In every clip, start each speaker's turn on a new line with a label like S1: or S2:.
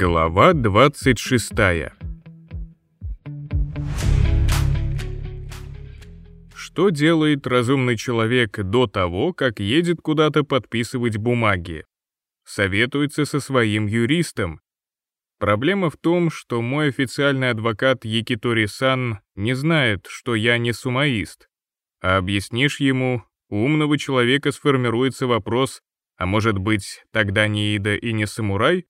S1: Глава 26 Что делает разумный человек до того, как едет куда-то подписывать бумаги? Советуется со своим юристом. Проблема в том, что мой официальный адвокат Якитори Сан не знает, что я не сумаист. А объяснишь ему, у умного человека сформируется вопрос, а может быть, тогда не Ида и не самурай?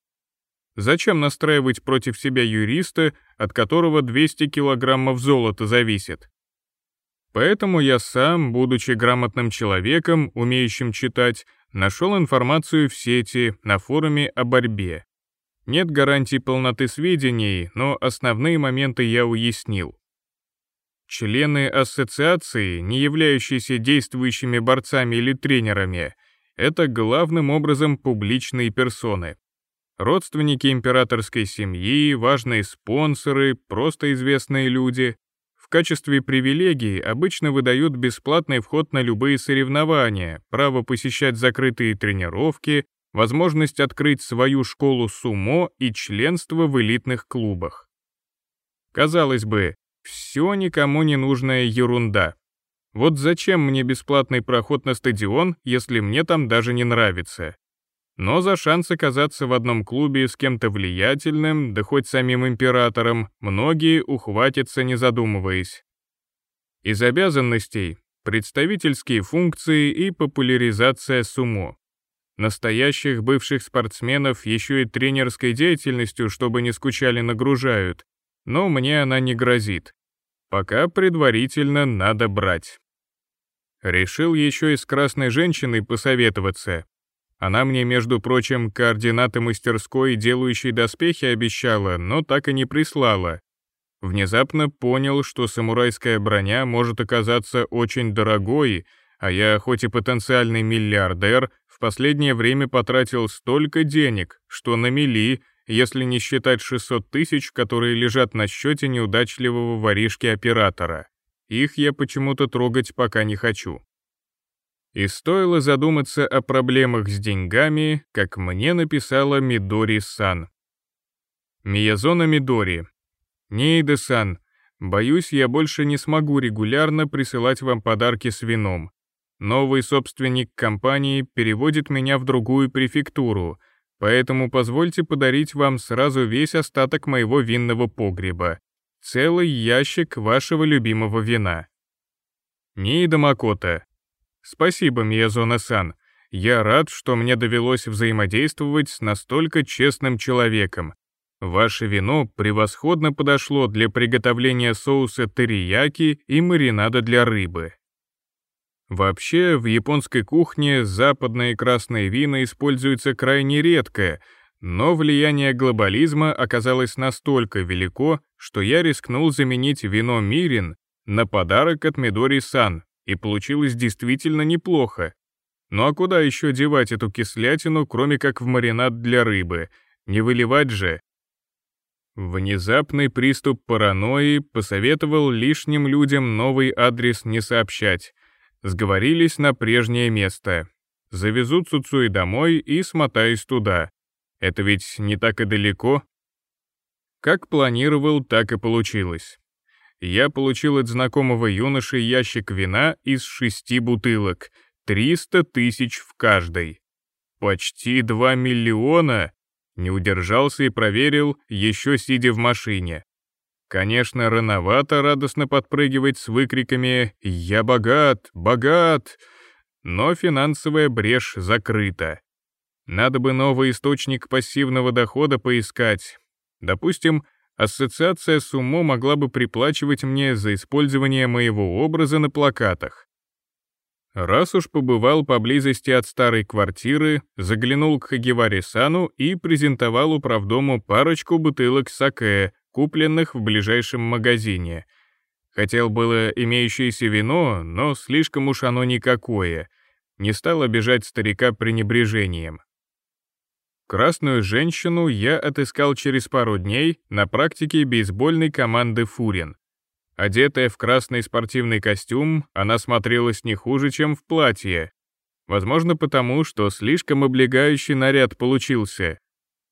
S1: Зачем настраивать против себя юриста, от которого 200 килограммов золота зависит? Поэтому я сам, будучи грамотным человеком, умеющим читать, нашел информацию в сети, на форуме о борьбе. Нет гарантий полноты сведений, но основные моменты я уяснил. Члены ассоциации, не являющиеся действующими борцами или тренерами, это главным образом публичные персоны родственники императорской семьи, важные спонсоры, просто известные люди. В качестве привилегии обычно выдают бесплатный вход на любые соревнования, право посещать закрытые тренировки, возможность открыть свою школу сумо и членство в элитных клубах. Казалось бы, все никому не нужная ерунда. Вот зачем мне бесплатный проход на стадион, если мне там даже не нравится? но за шанс оказаться в одном клубе с кем-то влиятельным, да хоть самим императором, многие ухватятся, не задумываясь. Из обязанностей — представительские функции и популяризация сумо. Настоящих бывших спортсменов еще и тренерской деятельностью, чтобы не скучали, нагружают, но мне она не грозит. Пока предварительно надо брать. Решил еще и с красной женщиной посоветоваться, она мне, между прочим, координаты мастерской, делающей доспехи, обещала, но так и не прислала. Внезапно понял, что самурайская броня может оказаться очень дорогой, а я, хоть и потенциальный миллиардер, в последнее время потратил столько денег, что на мели, если не считать 600 тысяч, которые лежат на счете неудачливого воришки-оператора. Их я почему-то трогать пока не хочу и стоило задуматься о проблемах с деньгами, как мне написала Мидори-сан. Миязона Мидори. Нейда-сан, боюсь, я больше не смогу регулярно присылать вам подарки с вином. Новый собственник компании переводит меня в другую префектуру, поэтому позвольте подарить вам сразу весь остаток моего винного погреба. Целый ящик вашего любимого вина. Нейда Макота, Спасибо, Миязона-сан. Я рад, что мне довелось взаимодействовать с настолько честным человеком. Ваше вино превосходно подошло для приготовления соуса терияки и маринада для рыбы. Вообще, в японской кухне западные красные вина используются крайне редко, но влияние глобализма оказалось настолько велико, что я рискнул заменить вино Мирин на подарок от Мидори-сан и получилось действительно неплохо. Ну а куда еще девать эту кислятину, кроме как в маринад для рыбы? Не выливать же. Внезапный приступ паранойи посоветовал лишним людям новый адрес не сообщать. Сговорились на прежнее место. Завезу Цуцуи домой и смотаюсь туда. Это ведь не так и далеко. Как планировал, так и получилось я получил от знакомого юноши ящик вина из шести бутылок, 300 тысяч в каждой. Почти 2 миллиона? Не удержался и проверил, еще сидя в машине. Конечно, рановато радостно подпрыгивать с выкриками «Я богат! Богат!», но финансовая брешь закрыта. Надо бы новый источник пассивного дохода поискать. Допустим, ассоциация с Умо могла бы приплачивать мне за использование моего образа на плакатах. Раз уж побывал поблизости от старой квартиры, заглянул к Хагевари-сану и презентовал управдому парочку бутылок саке, купленных в ближайшем магазине. Хотел было имеющееся вино, но слишком уж оно никакое. Не стал обижать старика пренебрежением. Красную женщину я отыскал через пару дней на практике бейсбольной команды «Фурин». Одетая в красный спортивный костюм, она смотрелась не хуже, чем в платье. Возможно, потому что слишком облегающий наряд получился.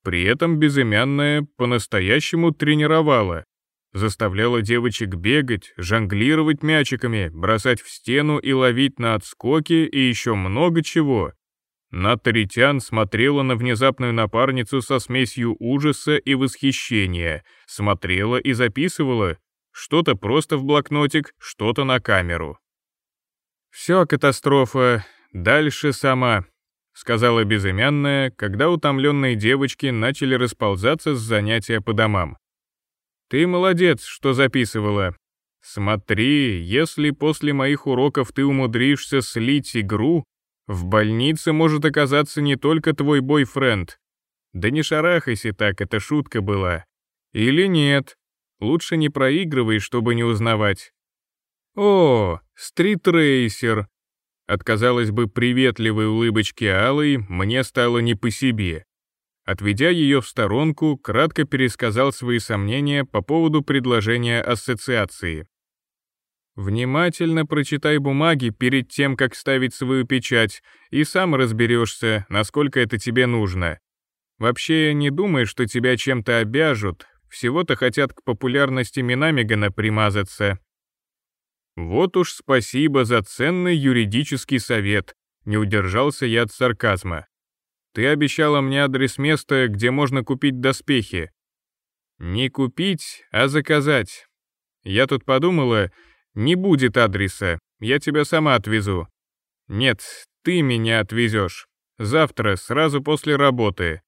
S1: При этом безымянная по-настоящему тренировала. Заставляла девочек бегать, жонглировать мячиками, бросать в стену и ловить на отскоке и еще много чего — Натаритян смотрела на внезапную напарницу со смесью ужаса и восхищения, смотрела и записывала что-то просто в блокнотик, что-то на камеру. «Все, катастрофа, дальше сама», — сказала безымянная, когда утомленные девочки начали расползаться с занятия по домам. «Ты молодец, что записывала. Смотри, если после моих уроков ты умудришься слить игру, в больнице может оказаться не только твой бойфренд. Да не шарахайся так, это шутка была. Или нет. Лучше не проигрывай, чтобы не узнавать. О, стритрейсер. От, казалось бы, приветливой улыбочки Алой мне стало не по себе. Отведя ее в сторонку, кратко пересказал свои сомнения по поводу предложения ассоциации. Внимательно прочитай бумаги перед тем, как ставить свою печать, и сам разберешься, насколько это тебе нужно. Вообще, не думай, что тебя чем-то обяжут, всего-то хотят к популярности Минамигана примазаться. Вот уж спасибо за ценный юридический совет, не удержался я от сарказма. Ты обещала мне адрес места, где можно купить доспехи. Не купить, а заказать. Я тут подумала, «Не будет адреса. Я тебя сама отвезу». «Нет, ты меня отвезешь. Завтра, сразу после работы.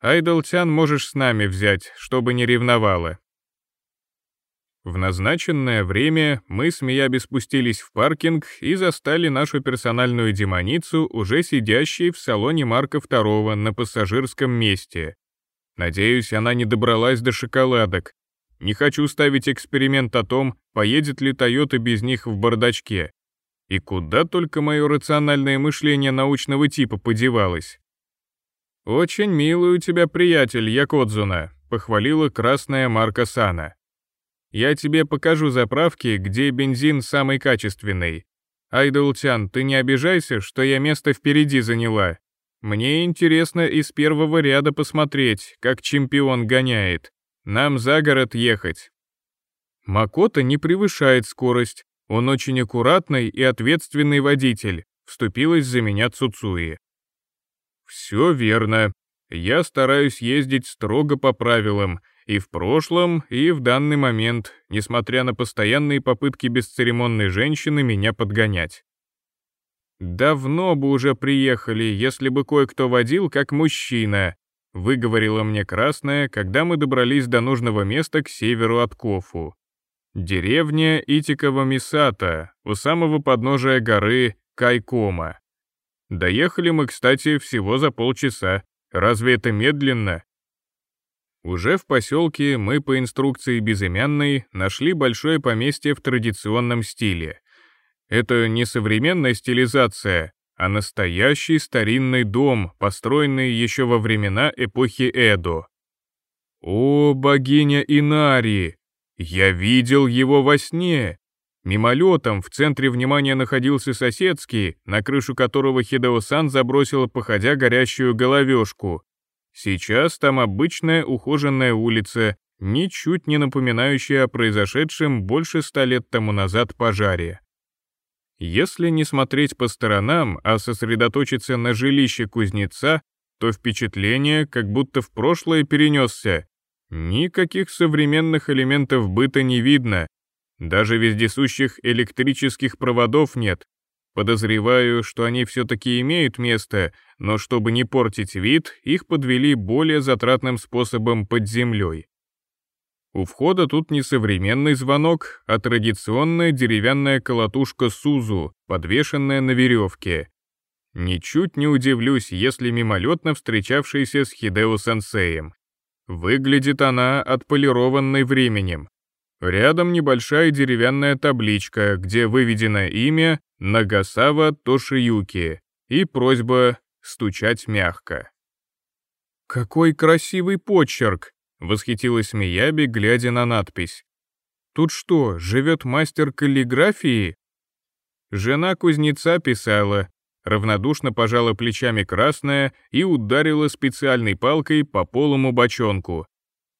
S1: Айдолтян можешь с нами взять, чтобы не ревновала». В назначенное время мы с Мияби спустились в паркинг и застали нашу персональную демоницу, уже сидящей в салоне Марка II на пассажирском месте. Надеюсь, она не добралась до шоколадок, не хочу ставить эксперимент о том, поедет ли Тойота без них в бардачке. И куда только мое рациональное мышление научного типа подевалось. «Очень милый у тебя приятель, Якодзуна», — похвалила красная марка Сана. «Я тебе покажу заправки, где бензин самый качественный. Айдолтян, ты не обижайся, что я место впереди заняла. Мне интересно из первого ряда посмотреть, как чемпион гоняет». Нам за город ехать». Макота не превышает скорость, он очень аккуратный и ответственный водитель, вступилась за меня Цуцуи. «Все верно. Я стараюсь ездить строго по правилам, и в прошлом, и в данный момент, несмотря на постоянные попытки бесцеремонной женщины меня подгонять. Давно бы уже приехали, если бы кое-кто водил как мужчина, — выговорила мне Красная, когда мы добрались до нужного места к северу от Кофу. Деревня Итикова-Мисата, у самого подножия горы Кайкома. Доехали мы, кстати, всего за полчаса. Разве это медленно? Уже в поселке мы по инструкции безымянной нашли большое поместье в традиционном стиле. Это не современная стилизация, а настоящий старинный дом, построенный еще во времена эпохи Эдо. О, богиня Инари! Я видел его во сне! Мимолетом в центре внимания находился соседский, на крышу которого Хидео-сан забросила походя горящую головешку. Сейчас там обычная ухоженная улица, ничуть не напоминающая о произошедшем больше ста лет тому назад пожаре. Если не смотреть по сторонам, а сосредоточиться на жилище кузнеца, то впечатление, как будто в прошлое перенесся. Никаких современных элементов быта не видно. Даже вездесущих электрических проводов нет. Подозреваю, что они все-таки имеют место, но чтобы не портить вид, их подвели более затратным способом под землей. У входа тут не современный звонок, а традиционная деревянная колотушка Сузу, подвешенная на веревке. Ничуть не удивлюсь, если мимолетно встречавшийся с Хидео-сенсеем. Выглядит она отполированной временем. Рядом небольшая деревянная табличка, где выведено имя Нагасава Тошиюки и просьба стучать мягко. «Какой красивый почерк!» — восхитилась Мияби, глядя на надпись. «Тут что, живет мастер каллиграфии?» Жена кузнеца писала, равнодушно пожала плечами красная и ударила специальной палкой по полому бочонку.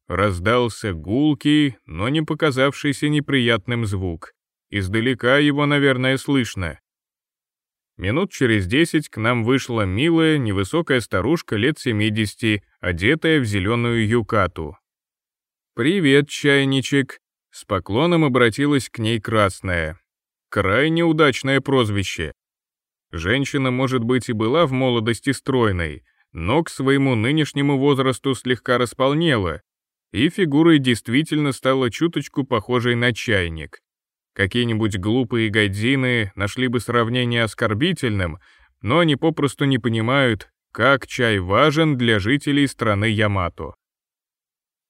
S1: Раздался гулкий, но не показавшийся неприятным звук. Издалека его, наверное, слышно. Минут через десять к нам вышла милая, невысокая старушка лет 70, одетая в зеленую юкату. «Привет, чайничек!» — с поклоном обратилась к ней красная. Крайне удачное прозвище. Женщина, может быть, и была в молодости стройной, но к своему нынешнему возрасту слегка располнела, и фигурой действительно стала чуточку похожей на чайник. Какие-нибудь глупые годзины нашли бы сравнение оскорбительным, но они попросту не понимают, как чай важен для жителей страны Ямато.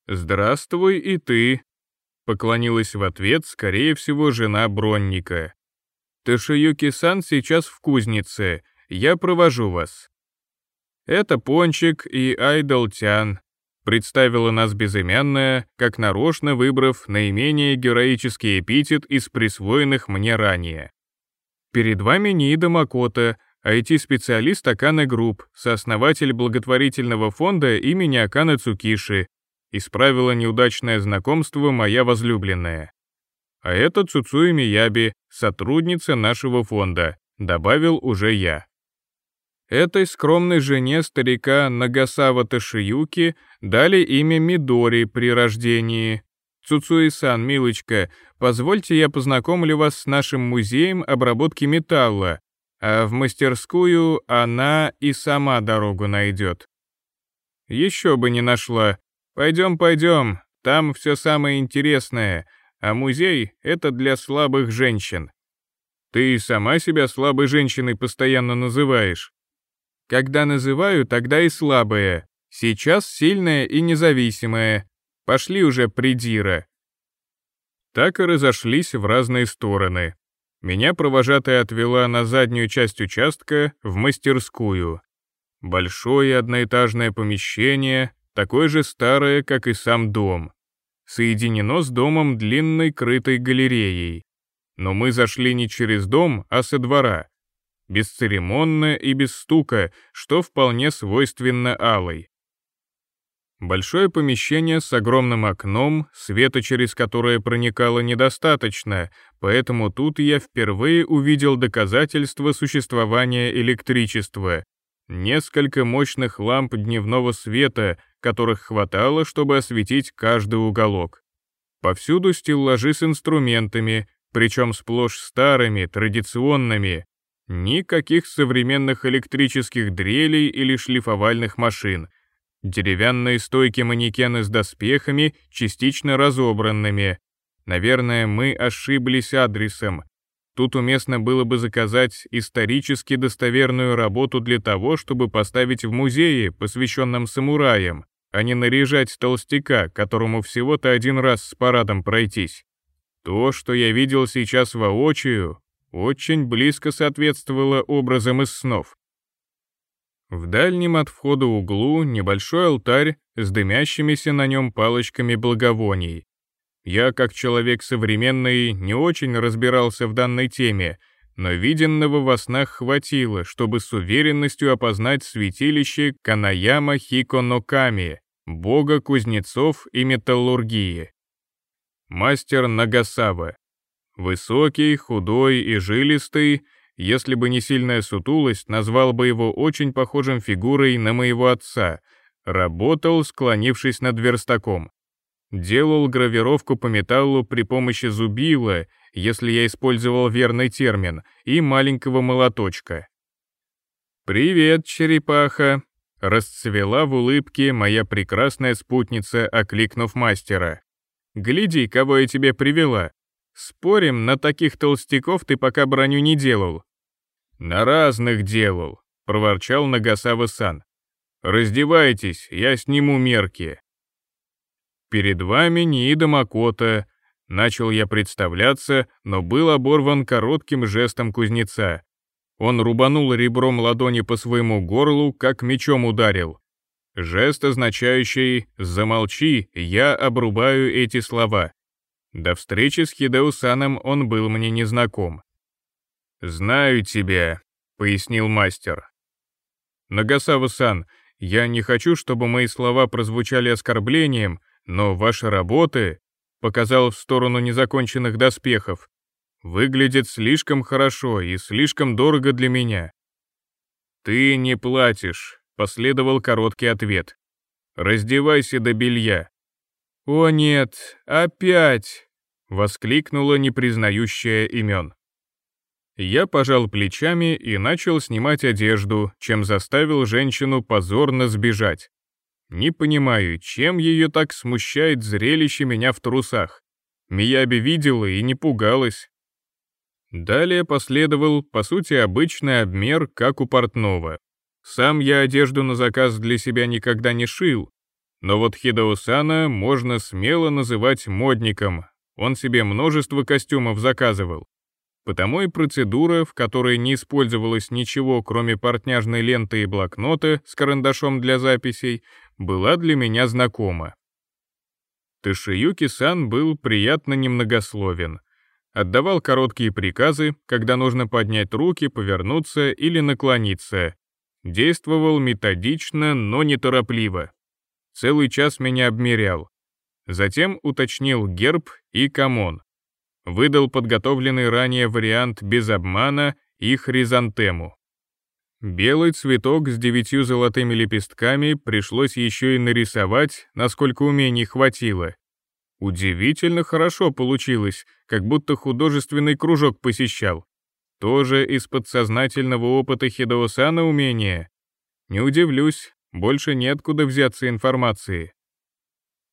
S1: «Здравствуй и ты», — поклонилась в ответ, скорее всего, жена Бронника. «Тошиюки-сан сейчас в кузнице, я провожу вас». Это Пончик и Айдол Тян, представила нас безымянная, как нарочно выбрав наименее героический эпитет из присвоенных мне ранее. Перед вами Нида Макота, IT-специалист Акана Групп, сооснователь благотворительного фонда имени Акана Цукиши. Исправила неудачное знакомство моя возлюбленная. А это Цуцуи Мияби, сотрудница нашего фонда, добавил уже я. Этой скромной жене старика Нагасава Ташиюки дали имя Мидори при рождении. Цуцуи-сан, милочка, позвольте я познакомлю вас с нашим музеем обработки металла, а в мастерскую она и сама дорогу найдет. Еще бы не нашла. Пойдем, пойдем, там все самое интересное, а музей — это для слабых женщин. Ты сама себя слабой женщиной постоянно называешь. Когда называю, тогда и слабое. Сейчас сильное и независимое. Пошли уже, придира. Так и разошлись в разные стороны. Меня провожатая отвела на заднюю часть участка, в мастерскую. Большое одноэтажное помещение, такое же старое, как и сам дом. Соединено с домом длинной крытой галереей. Но мы зашли не через дом, а со двора бесцеремонно и без стука, что вполне свойственно алой. Большое помещение с огромным окном, света через которое проникало недостаточно, поэтому тут я впервые увидел доказательства существования электричества. Несколько мощных ламп дневного света, которых хватало, чтобы осветить каждый уголок. Повсюду стеллажи с инструментами, причем сплошь старыми, традиционными, Никаких современных электрических дрелей или шлифовальных машин. Деревянные стойки-манекены с доспехами, частично разобранными. Наверное, мы ошиблись адресом. Тут уместно было бы заказать исторически достоверную работу для того, чтобы поставить в музее, посвященном самураям, а не наряжать толстяка, которому всего-то один раз с парадом пройтись. То, что я видел сейчас воочию, очень близко соответствовало образам из снов. В дальнем от входа углу небольшой алтарь с дымящимися на нем палочками благовоний. Я, как человек современный, не очень разбирался в данной теме, но виденного во снах хватило, чтобы с уверенностью опознать святилище Канаяма Хиконоками, бога кузнецов и металлургии. Мастер Нагасава, Высокий, худой и жилистый, если бы не сильная сутулость, назвал бы его очень похожим фигурой на моего отца, работал, склонившись над верстаком. Делал гравировку по металлу при помощи зубила, если я использовал верный термин, и маленького молоточка. «Привет, черепаха!» — расцвела в улыбке моя прекрасная спутница, окликнув мастера. «Гляди, кого я тебе привела!» Спорим, на таких толстяков ты пока броню не делал?» «На разных делал», — проворчал Нагасава-сан. «Раздевайтесь, я сниму мерки». «Перед вами Ниида Макота», — начал я представляться, но был оборван коротким жестом кузнеца. Он рубанул ребром ладони по своему горлу, как мечом ударил. Жест, означающий «замолчи, я обрубаю эти слова». До встречи с Хидеусаном он был мне незнаком. «Знаю тебя», — пояснил мастер. «Нагасава-сан, я не хочу, чтобы мои слова прозвучали оскорблением, но ваши работы, — показал в сторону незаконченных доспехов, — выглядит слишком хорошо и слишком дорого для меня». «Ты не платишь», — последовал короткий ответ. «Раздевайся до белья». «О нет, опять!» — воскликнула непризнающая имен. Я пожал плечами и начал снимать одежду, чем заставил женщину позорно сбежать. Не понимаю, чем ее так смущает зрелище меня в трусах. Мияби видела и не пугалась. Далее последовал, по сути, обычный обмер, как у портного. Сам я одежду на заказ для себя никогда не шил, но вот Хидаусана можно смело называть модником, он себе множество костюмов заказывал. Потому и процедура, в которой не использовалось ничего, кроме портняжной ленты и блокнота с карандашом для записей, была для меня знакома. Ташиюки-сан был приятно немногословен. Отдавал короткие приказы, когда нужно поднять руки, повернуться или наклониться. Действовал методично, но неторопливо. Целый час меня обмерял, Затем уточнил герб и камон. Выдал подготовленный ранее вариант без обмана и хризантему. Белый цветок с девятью золотыми лепестками пришлось еще и нарисовать, насколько умений хватило. Удивительно хорошо получилось, как будто художественный кружок посещал. Тоже из подсознательного опыта Хидоусана умение. Не удивлюсь, больше неоткуда взяться информации.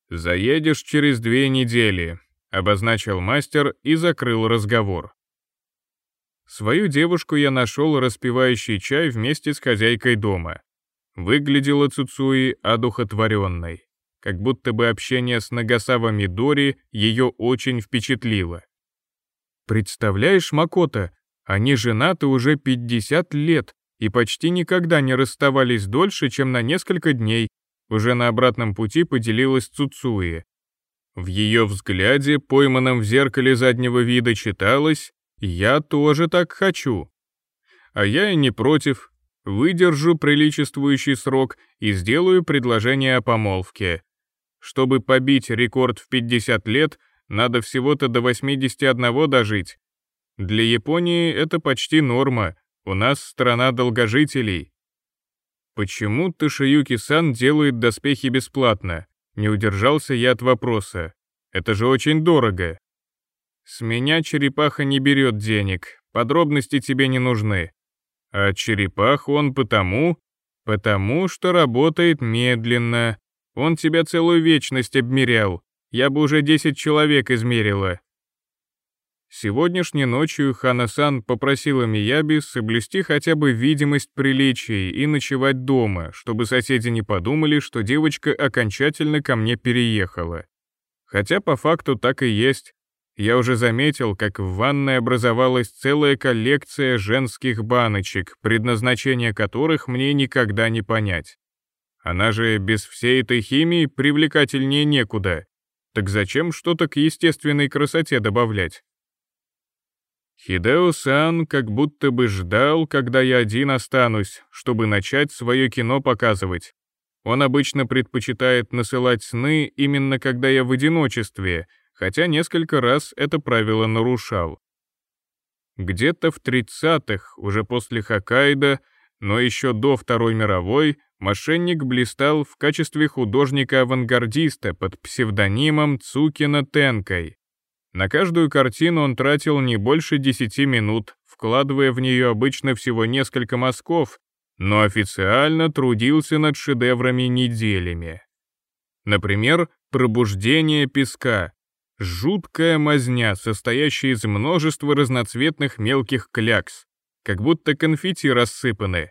S1: «Заедешь через две недели», — обозначил мастер и закрыл разговор. Свою девушку я нашел распивающий чай вместе с хозяйкой дома. Выглядела Цуцуи одухотворенной. Как будто бы общение с Нагасава Мидори ее очень впечатлило. «Представляешь, Макото? они женаты уже 50 лет и почти никогда не расставались дольше, чем на несколько дней, уже на обратном пути поделилась Цуцуи. В ее взгляде, пойманном в зеркале заднего вида, читалось «Я тоже так хочу». А я и не против, выдержу приличествующий срок и сделаю предложение о помолвке. Чтобы побить рекорд в 50 лет, надо всего-то до 81 дожить. Для Японии это почти норма, у нас страна долгожителей. Почему Ташиюки-сан делает доспехи бесплатно? Не удержался я от вопроса. Это же очень дорого. С меня черепаха не берет денег, подробности тебе не нужны. А черепах он потому, потому что работает медленно. Он тебя целую вечность обмерял, я бы уже 10 человек измерила. Сегодняшней ночью Ханасан попросила Мияби соблюсти хотя бы видимость приличий и ночевать дома, чтобы соседи не подумали, что девочка окончательно ко мне переехала. Хотя по факту так и есть. Я уже заметил, как в ванной образовалась целая коллекция женских баночек, предназначение которых мне никогда не понять. Она же без всей этой химии привлекательнее некуда. Так зачем что-то к естественной красоте добавлять? Хидео-сан как будто бы ждал, когда я один останусь, чтобы начать свое кино показывать. Он обычно предпочитает насылать сны именно когда я в одиночестве, хотя несколько раз это правило нарушал. Где-то в 30-х, уже после Хоккайдо, но еще до Второй мировой, мошенник блистал в качестве художника-авангардиста под псевдонимом Цукина Тенкой. На каждую картину он тратил не больше 10 минут, вкладывая в нее обычно всего несколько мазков, но официально трудился над шедеврами неделями. Например, «Пробуждение песка» — жуткая мазня, состоящая из множества разноцветных мелких клякс, как будто конфетти рассыпаны,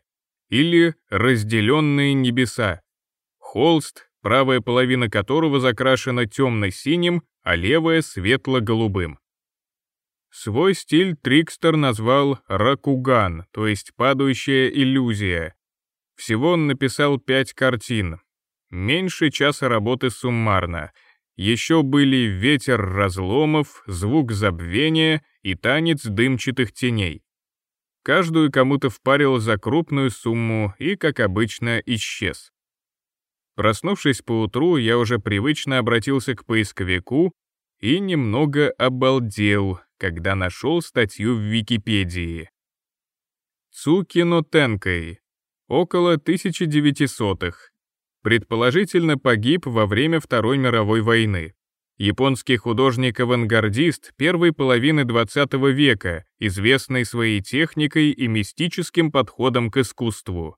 S1: или «Разделенные небеса» — холст, правая половина которого закрашена темно-синим, а левое — светло-голубым. Свой стиль Трикстер назвал «ракуган», то есть «падающая иллюзия». Всего он написал пять картин. Меньше часа работы суммарно. Еще были «Ветер разломов», «Звук забвения» и «Танец дымчатых теней». Каждую кому-то впарил за крупную сумму и, как обычно, исчез. Проснувшись поутру, я уже привычно обратился к поисковику и немного обалдел, когда нашел статью в Википедии. Цукино Тенкой. Около 1900-х. Предположительно погиб во время Второй мировой войны. Японский художник-авангардист первой половины 20 века, известный своей техникой и мистическим подходом к искусству.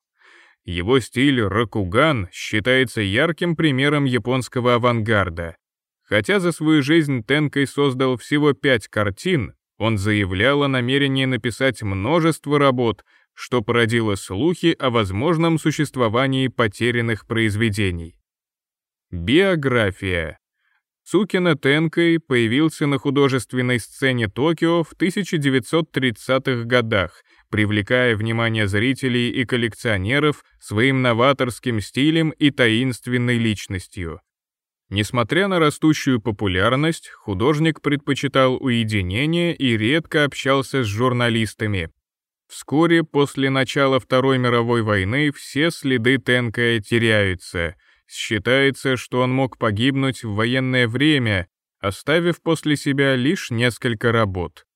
S1: Его стиль ракуган считается ярким примером японского авангарда. Хотя за свою жизнь Тенкой создал всего пять картин, он заявлял о намерении написать множество работ, что породило слухи о возможном существовании потерянных произведений. Биография Цукина Тенкой появился на художественной сцене Токио в 1930-х годах, привлекая внимание зрителей и коллекционеров своим новаторским стилем и таинственной личностью. Несмотря на растущую популярность, художник предпочитал уединение и редко общался с журналистами. Вскоре после начала Второй мировой войны все следы Тенкая теряются — Считается, что он мог погибнуть в военное время, оставив после себя лишь несколько работ.